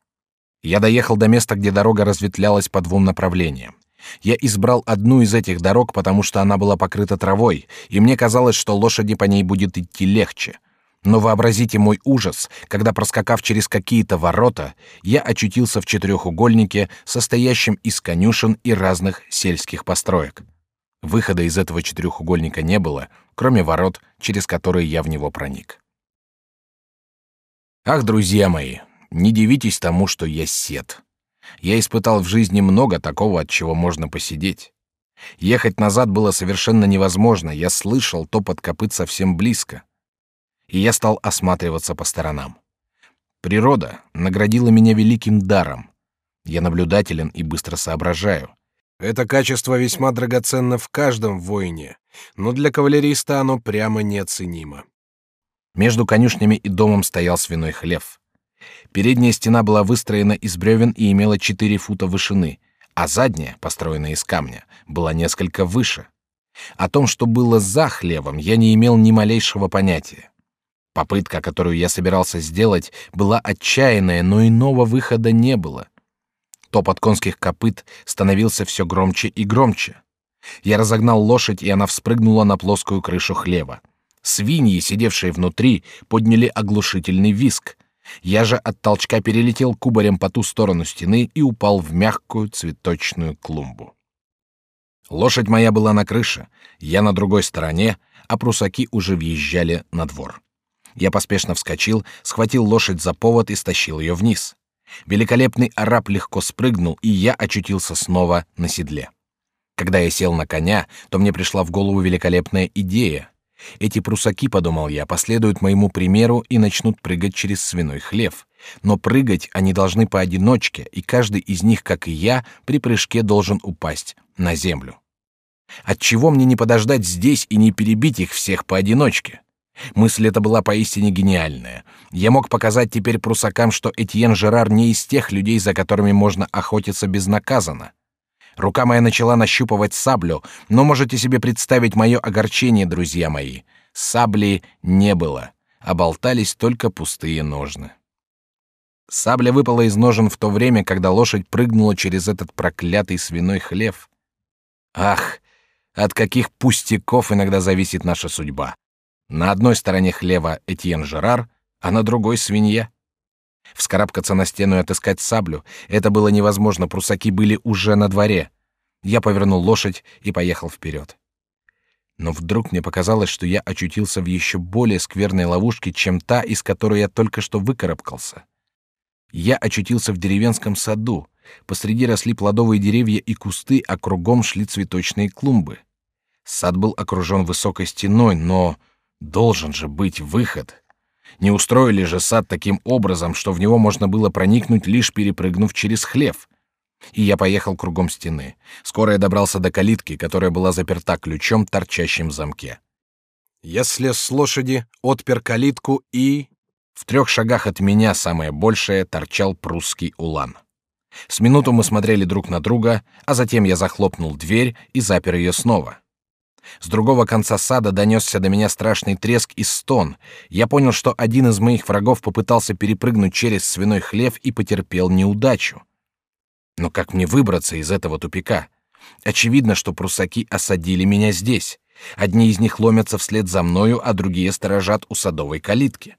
Я доехал до места, где дорога разветвлялась по двум направлениям. Я избрал одну из этих дорог, потому что она была покрыта травой, и мне казалось, что лошади по ней будет идти легче. Но вообразите мой ужас, когда, проскакав через какие-то ворота, я очутился в четырехугольнике, состоящем из конюшен и разных сельских построек. Выхода из этого четырехугольника не было, кроме ворот, через которые я в него проник. Ах, друзья мои, не дивитесь тому, что я сед. Я испытал в жизни много такого, от чего можно посидеть. Ехать назад было совершенно невозможно, я слышал топот копыт совсем близко. И я стал осматриваться по сторонам. Природа наградила меня великим даром. Я наблюдателен и быстро соображаю. Это качество весьма драгоценно в каждом воине, но для кавалериста оно прямо неоценимо. Между конюшнями и домом стоял свиной хлев. Передняя стена была выстроена из бревен и имела 4 фута вышины, а задняя, построенная из камня, была несколько выше. О том, что было за хлевом, я не имел ни малейшего понятия. Попытка, которую я собирался сделать, была отчаянная, но иного выхода не было. Топот конских копыт становился все громче и громче. Я разогнал лошадь, и она вспрыгнула на плоскую крышу хлева. Свиньи, сидевшие внутри, подняли оглушительный визг. Я же от толчка перелетел кубарем по ту сторону стены и упал в мягкую цветочную клумбу. Лошадь моя была на крыше, я на другой стороне, а прусаки уже въезжали на двор. Я поспешно вскочил, схватил лошадь за повод и стащил ее вниз. Великолепный араб легко спрыгнул, и я очутился снова на седле. Когда я сел на коня, то мне пришла в голову великолепная идея. Эти прусаки, подумал я, последуют моему примеру и начнут прыгать через свиной хлев. Но прыгать они должны поодиночке, и каждый из них, как и я, при прыжке должен упасть на землю. Отчего мне не подождать здесь и не перебить их всех поодиночке? Мысль эта была поистине гениальная. Я мог показать теперь прусакам, что Этьен Жерар не из тех людей, за которыми можно охотиться безнаказанно. Рука моя начала нащупывать саблю, но можете себе представить мое огорчение, друзья мои. Сабли не было, а болтались только пустые ножны. Сабля выпала из ножен в то время, когда лошадь прыгнула через этот проклятый свиной хлев. Ах, от каких пустяков иногда зависит наша судьба. На одной стороне хлева Этьен Жерар, а на другой свинья. Вскарабкаться на стену и отыскать саблю — это было невозможно, прусаки были уже на дворе. Я повернул лошадь и поехал вперед. Но вдруг мне показалось, что я очутился в еще более скверной ловушке, чем та, из которой я только что выкарабкался. Я очутился в деревенском саду. Посреди росли плодовые деревья и кусты, а кругом шли цветочные клумбы. Сад был окружен высокой стеной, но должен же быть выход. Не устроили же сад таким образом, что в него можно было проникнуть, лишь перепрыгнув через хлев. И я поехал кругом стены. Скоро я добрался до калитки, которая была заперта ключом, торчащим в замке. Я слез с лошади, отпер калитку и... В трех шагах от меня, самое большее, торчал прусский улан. С минуту мы смотрели друг на друга, а затем я захлопнул дверь и запер ее снова. С другого конца сада донесся до меня страшный треск и стон. Я понял, что один из моих врагов попытался перепрыгнуть через свиной хлев и потерпел неудачу. Но как мне выбраться из этого тупика? Очевидно, что прусаки осадили меня здесь. Одни из них ломятся вслед за мною, а другие сторожат у садовой калитки.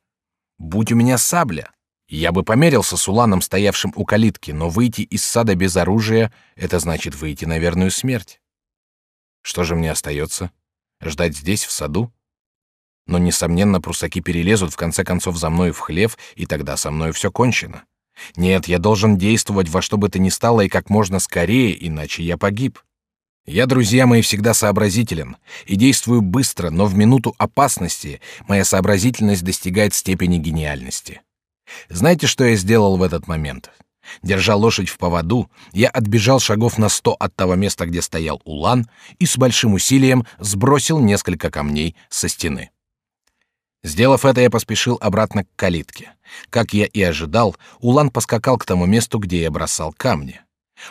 Будь у меня сабля, я бы померился с уланом, стоявшим у калитки, но выйти из сада без оружия — это значит выйти на верную смерть. Что же мне остается? Ждать здесь, в саду? Но, несомненно, прусаки перелезут в конце концов за мной в хлев, и тогда со мной все кончено. Нет, я должен действовать во что бы то ни стало и как можно скорее, иначе я погиб. Я, друзья мои, всегда сообразителен и действую быстро, но в минуту опасности моя сообразительность достигает степени гениальности. Знаете, что я сделал в этот момент? Держа лошадь в поводу, я отбежал шагов на сто от того места, где стоял улан, и с большим усилием сбросил несколько камней со стены. Сделав это, я поспешил обратно к калитке. Как я и ожидал, улан поскакал к тому месту, где я бросал камни.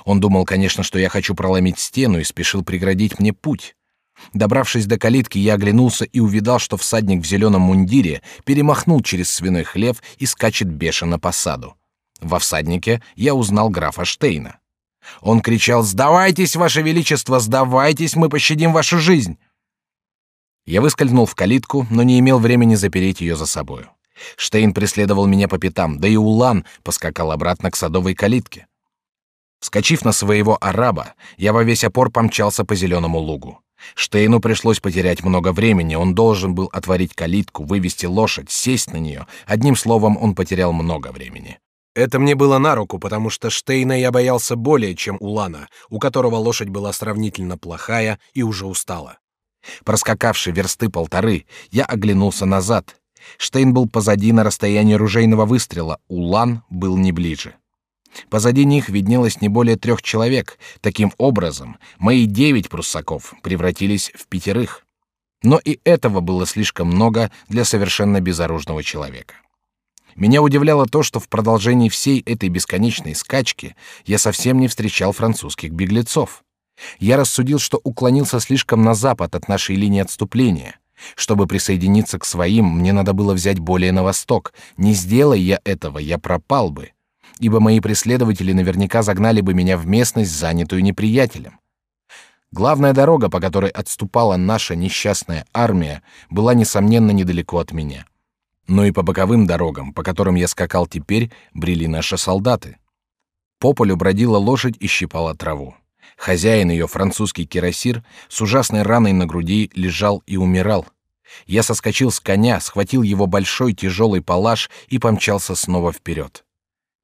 Он думал, конечно, что я хочу проломить стену и спешил преградить мне путь. Добравшись до калитки, я оглянулся и увидал, что всадник в зеленом мундире перемахнул через свиной хлев и скачет бешено по саду. Во всаднике я узнал графа Штейна. Он кричал «Сдавайтесь, ваше величество, сдавайтесь, мы пощадим вашу жизнь!» Я выскользнул в калитку, но не имел времени запереть ее за собою. Штейн преследовал меня по пятам, да и Улан поскакал обратно к садовой калитке. Вскочив на своего араба, я во весь опор помчался по зеленому лугу. Штейну пришлось потерять много времени, он должен был отворить калитку, вывести лошадь, сесть на нее. Одним словом, он потерял много времени. Это мне было на руку, потому что Штейна я боялся более, чем Улана, у которого лошадь была сравнительно плохая и уже устала. Проскакавший версты полторы, я оглянулся назад. Штейн был позади на расстоянии ружейного выстрела, Улан был не ближе. Позади них виднелось не более трех человек. Таким образом, мои девять пруссаков превратились в пятерых. Но и этого было слишком много для совершенно безоружного человека. Меня удивляло то, что в продолжении всей этой бесконечной скачки я совсем не встречал французских беглецов. Я рассудил, что уклонился слишком на запад от нашей линии отступления. Чтобы присоединиться к своим, мне надо было взять более на восток. Не сделай я этого, я пропал бы ибо мои преследователи наверняка загнали бы меня в местность, занятую неприятелем. Главная дорога, по которой отступала наша несчастная армия, была несомненно недалеко от меня. Но и по боковым дорогам, по которым я скакал теперь, брели наши солдаты. По полю бродила лошадь и щипала траву. Хозяин ее, французский кирасир, с ужасной раной на груди лежал и умирал. Я соскочил с коня, схватил его большой тяжелый палаш и помчался снова вперед.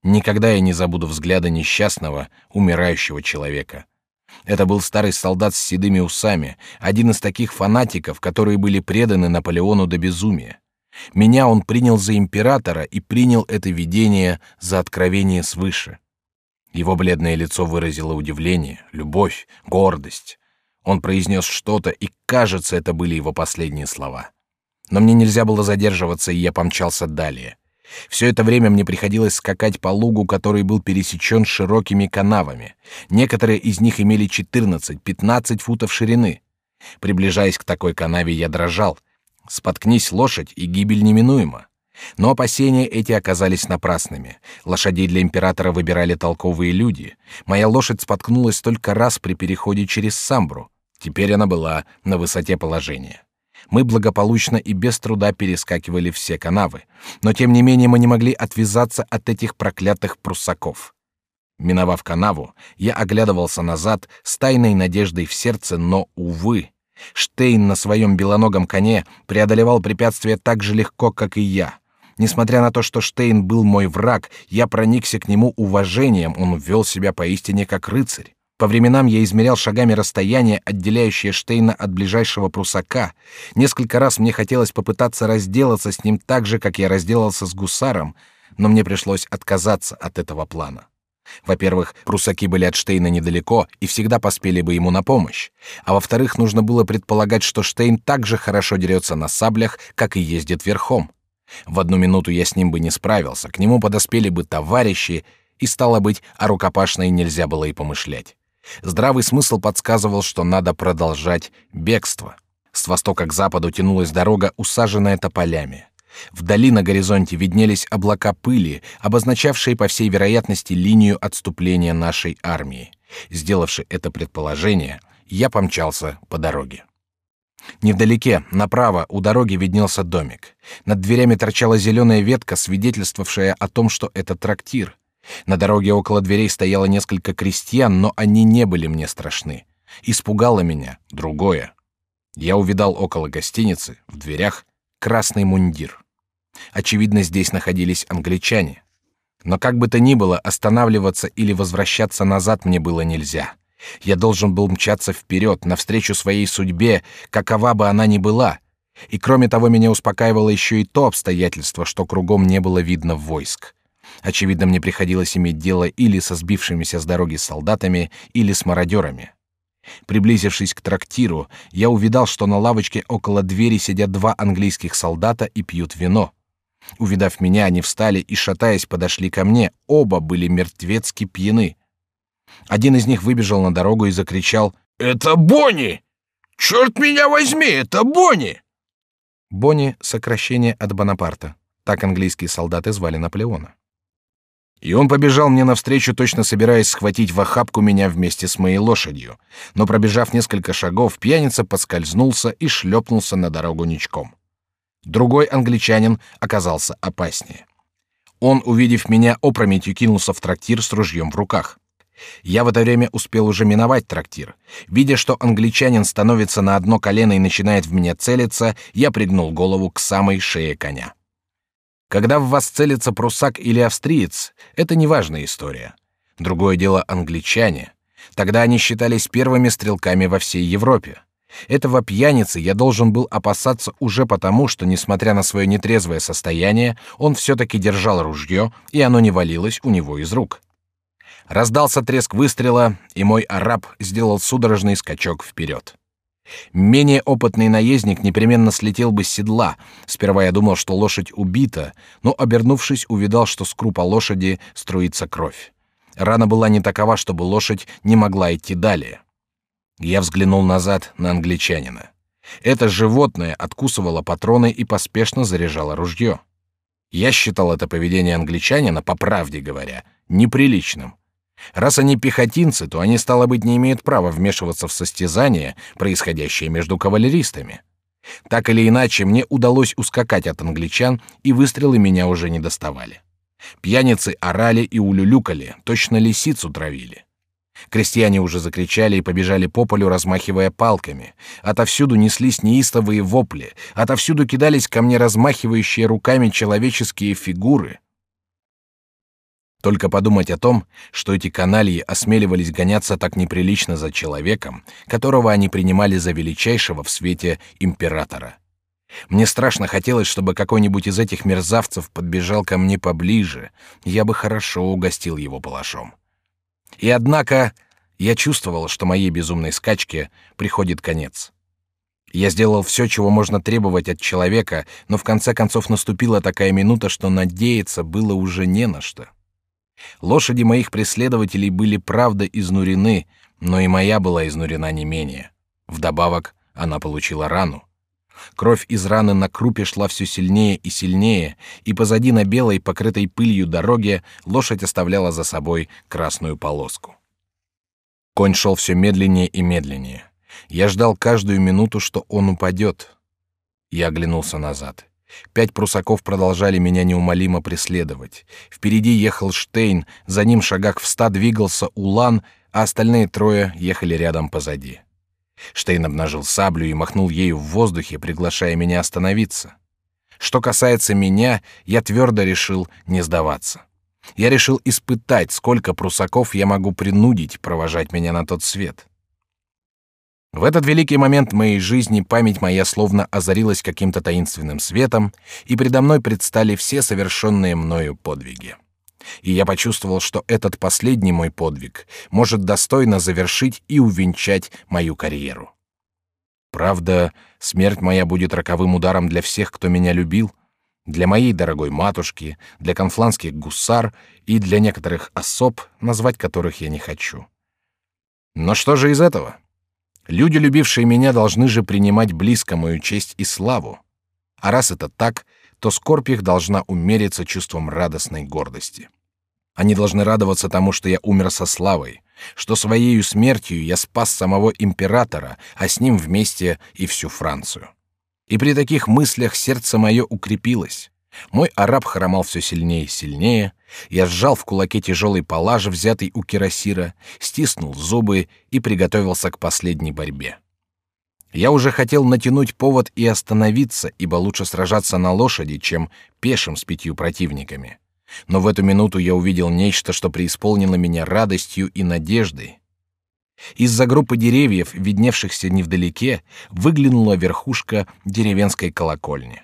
Никогда я не забуду взгляда несчастного, умирающего человека. Это был старый солдат с седыми усами, один из таких фанатиков, которые были преданы Наполеону до безумия. Меня он принял за императора и принял это видение за откровение свыше. Его бледное лицо выразило удивление, любовь, гордость. Он произнес что-то, и, кажется, это были его последние слова. Но мне нельзя было задерживаться, и я помчался далее. Все это время мне приходилось скакать по лугу, который был пересечен широкими канавами. Некоторые из них имели 14-15 футов ширины. Приближаясь к такой канаве, я дрожал. Споткнись лошадь, и гибель неминуема. Но опасения эти оказались напрасными. Лошадей для императора выбирали толковые люди. Моя лошадь споткнулась только раз при переходе через Самбру. Теперь она была на высоте положения. Мы благополучно и без труда перескакивали все канавы, но тем не менее мы не могли отвязаться от этих проклятых пруссаков. Миновав канаву, я оглядывался назад с тайной надеждой в сердце, но увы, Штейн на своем белоногом коне преодолевал препятствия так же легко, как и я. Несмотря на то, что Штейн был мой враг, я проникся к нему уважением, он вел себя поистине как рыцарь. По временам я измерял шагами расстояние, отделяющее Штейна от ближайшего прусака. Несколько раз мне хотелось попытаться разделаться с ним так же, как я разделался с гусаром, но мне пришлось отказаться от этого плана. Во-первых, прусаки были от Штейна недалеко и всегда поспели бы ему на помощь. А во-вторых, нужно было предполагать, что Штейн так же хорошо дерется на саблях, как и ездит верхом. В одну минуту я с ним бы не справился, к нему подоспели бы товарищи, и стало быть, о рукопашной нельзя было и помышлять. Здравый смысл подсказывал, что надо продолжать бегство. С востока к западу тянулась дорога, усаженная тополями. Вдали на горизонте виднелись облака пыли, обозначавшие, по всей вероятности, линию отступления нашей армии. Сделавши это предположение, я помчался по дороге. Невдалеке, направо, у дороги виднелся домик. Над дверями торчала зеленая ветка, свидетельствовавшая о том, что это трактир. На дороге около дверей стояло несколько крестьян, но они не были мне страшны. Испугало меня другое. Я увидал около гостиницы, в дверях, красный мундир. Очевидно, здесь находились англичане. Но как бы то ни было, останавливаться или возвращаться назад мне было нельзя. Я должен был мчаться вперед, навстречу своей судьбе, какова бы она ни была. И кроме того, меня успокаивало еще и то обстоятельство, что кругом не было видно войск. Очевидно, мне приходилось иметь дело или со сбившимися с дороги солдатами, или с мародерами. Приблизившись к трактиру, я увидал, что на лавочке около двери сидят два английских солдата и пьют вино. Увидав меня, они встали и, шатаясь, подошли ко мне. Оба были мертвецки пьяны. Один из них выбежал на дорогу и закричал «Это Бонни! Черт меня возьми, это Бонни!» Бонни — сокращение от Бонапарта. Так английские солдаты звали Наполеона. И он побежал мне навстречу, точно собираясь схватить в охапку меня вместе с моей лошадью. Но пробежав несколько шагов, пьяница поскользнулся и шлепнулся на дорогу ничком. Другой англичанин оказался опаснее. Он, увидев меня, опрометью кинулся в трактир с ружьем в руках. Я в это время успел уже миновать трактир. Видя, что англичанин становится на одно колено и начинает в меня целиться, я пригнул голову к самой шее коня. Когда в вас целится прусак или австриец, это неважная история. Другое дело англичане. Тогда они считались первыми стрелками во всей Европе. Этого пьяницы я должен был опасаться уже потому, что, несмотря на свое нетрезвое состояние, он все-таки держал ружье, и оно не валилось у него из рук. Раздался треск выстрела, и мой араб сделал судорожный скачок вперед. Менее опытный наездник непременно слетел бы с седла. Сперва я думал, что лошадь убита, но, обернувшись, увидал, что с крупа лошади струится кровь. Рана была не такова, чтобы лошадь не могла идти далее. Я взглянул назад на англичанина. Это животное откусывало патроны и поспешно заряжало ружье. Я считал это поведение англичанина, по правде говоря, неприличным. Раз они пехотинцы, то они, стало быть, не имеют права вмешиваться в состязания, происходящие между кавалеристами. Так или иначе, мне удалось ускакать от англичан, и выстрелы меня уже не доставали. Пьяницы орали и улюлюкали, точно лисицу травили. Крестьяне уже закричали и побежали по полю, размахивая палками. Отовсюду неслись неистовые вопли, отовсюду кидались ко мне размахивающие руками человеческие фигуры. Только подумать о том, что эти канальи осмеливались гоняться так неприлично за человеком, которого они принимали за величайшего в свете императора. Мне страшно хотелось, чтобы какой-нибудь из этих мерзавцев подбежал ко мне поближе, я бы хорошо угостил его палашом. И однако я чувствовал, что моей безумной скачке приходит конец. Я сделал все, чего можно требовать от человека, но в конце концов наступила такая минута, что надеяться было уже не на что. Лошади моих преследователей были правда изнурены, но и моя была изнурена не менее. Вдобавок она получила рану. Кровь из раны на крупе шла все сильнее и сильнее, и позади на белой, покрытой пылью дороге лошадь оставляла за собой красную полоску. Конь шел все медленнее и медленнее. Я ждал каждую минуту, что он упадет. Я оглянулся назад. Пять прусаков продолжали меня неумолимо преследовать. Впереди ехал Штейн, за ним шагах в ста двигался Улан, а остальные трое ехали рядом позади. Штейн обнажил саблю и махнул ею в воздухе, приглашая меня остановиться. Что касается меня, я твердо решил не сдаваться. Я решил испытать, сколько прусаков я могу принудить провожать меня на тот свет. В этот великий момент моей жизни память моя словно озарилась каким-то таинственным светом, и предо мной предстали все совершенные мною подвиги. И я почувствовал, что этот последний мой подвиг может достойно завершить и увенчать мою карьеру. Правда, смерть моя будет роковым ударом для всех, кто меня любил, для моей дорогой матушки, для конфланских гусар и для некоторых особ, назвать которых я не хочу. Но что же из этого? Люди, любившие меня, должны же принимать близко мою честь и славу. А раз это так, то скорбь их должна умериться чувством радостной гордости. Они должны радоваться тому, что я умер со славой, что своей смертью я спас самого императора, а с ним вместе и всю Францию. И при таких мыслях сердце мое укрепилось. Мой араб хромал все сильнее и сильнее. Я сжал в кулаке тяжелый палаш, взятый у кирасира, стиснул зубы и приготовился к последней борьбе. Я уже хотел натянуть повод и остановиться, ибо лучше сражаться на лошади, чем пешим с пятью противниками. Но в эту минуту я увидел нечто, что преисполнило меня радостью и надеждой. Из-за группы деревьев, видневшихся невдалеке, выглянула верхушка деревенской колокольни.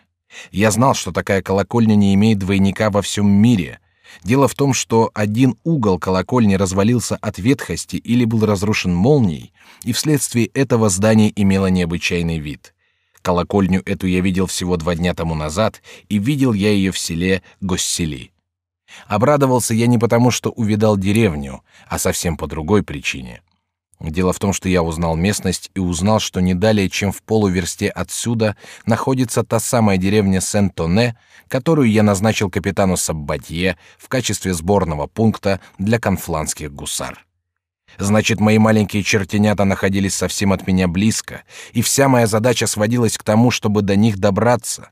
Я знал, что такая колокольня не имеет двойника во всем мире. Дело в том, что один угол колокольни развалился от ветхости или был разрушен молнией, и вследствие этого здание имело необычайный вид. Колокольню эту я видел всего два дня тому назад, и видел я ее в селе Госсели. Обрадовался я не потому, что увидал деревню, а совсем по другой причине. Дело в том, что я узнал местность и узнал, что не далее, чем в полуверсте отсюда, находится та самая деревня Сен-Тоне, которую я назначил капитану Саббатье в качестве сборного пункта для конфланских гусар. Значит, мои маленькие чертенята находились совсем от меня близко, и вся моя задача сводилась к тому, чтобы до них добраться.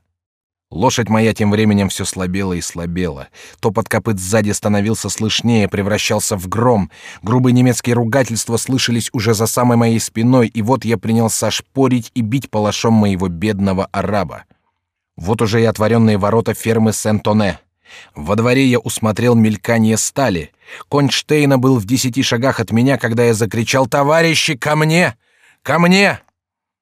Лошадь моя тем временем все слабела и слабела. Топот копыт сзади становился слышнее, превращался в гром. Грубые немецкие ругательства слышались уже за самой моей спиной, и вот я принялся шпорить и бить палашом моего бедного араба. Вот уже и отворенные ворота фермы Сент-Тоне. Во дворе я усмотрел мелькание стали. Конь Штейна был в десяти шагах от меня, когда я закричал «Товарищи, ко мне! Ко мне!»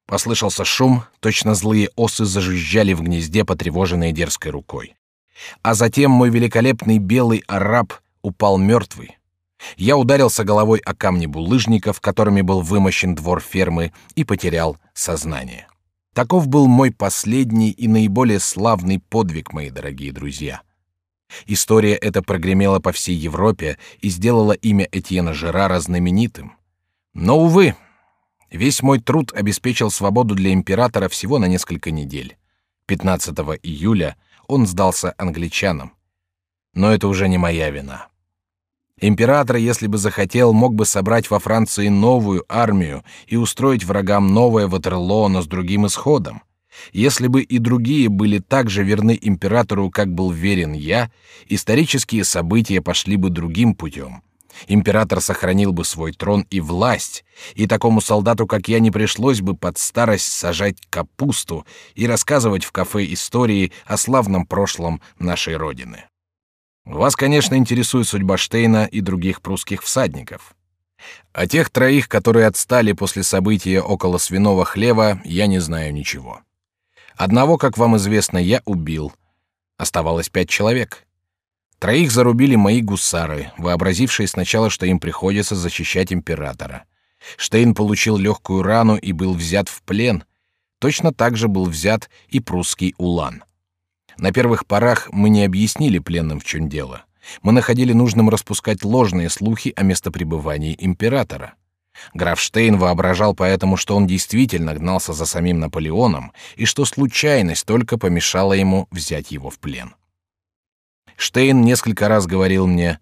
Послышался шум, точно злые осы зажужжали в гнезде, потревоженные дерзкой рукой. А затем мой великолепный белый араб упал мертвый. Я ударился головой о камни булыжников, которыми был вымощен двор фермы, и потерял сознание. Таков был мой последний и наиболее славный подвиг, мои дорогие друзья. История эта прогремела по всей Европе и сделала имя Этьена Жерара знаменитым. Но увы, Весь мой труд обеспечил свободу для императора всего на несколько недель. 15 июля он сдался англичанам. Но это уже не моя вина. Император, если бы захотел, мог бы собрать во Франции новую армию и устроить врагам новое Ватерлоо, но с другим исходом. Если бы и другие были так же верны императору, как был верен я, исторические события пошли бы другим путем. Император сохранил бы свой трон и власть, и такому солдату, как я, не пришлось бы под старость сажать капусту и рассказывать в кафе истории о славном прошлом нашей родины. Вас, конечно, интересует судьба Штейна и других прусских всадников. О тех троих, которые отстали после события около свиного хлева, я не знаю ничего. Одного, как вам известно, я убил. Оставалось пять человек. Троих зарубили мои гусары, вообразившие сначала, что им приходится защищать императора. Штейн получил легкую рану и был взят в плен. Точно так же был взят и прусский улан. На первых порах мы не объяснили пленным, в чем дело. Мы находили нужным распускать ложные слухи о местопребывании императора. Граф Штейн воображал поэтому, что он действительно гнался за самим Наполеоном и что случайность только помешала ему взять его в плен. Штейн несколько раз говорил мне,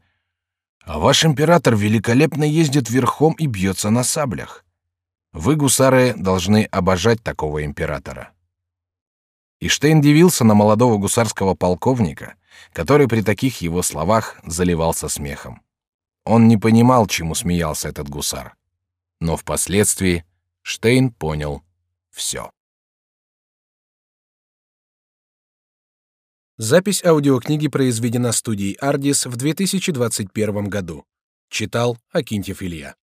«А ваш император великолепно ездит верхом и бьется на саблях. Вы, гусары, должны обожать такого императора». И Штейн дивился на молодого гусарского полковника, который при таких его словах заливался смехом. Он не понимал, чему смеялся этот гусар. Но впоследствии Штейн понял все. Запись аудиокниги произведена студией Ardis в 2021 году. Читал Акинтьев Илья.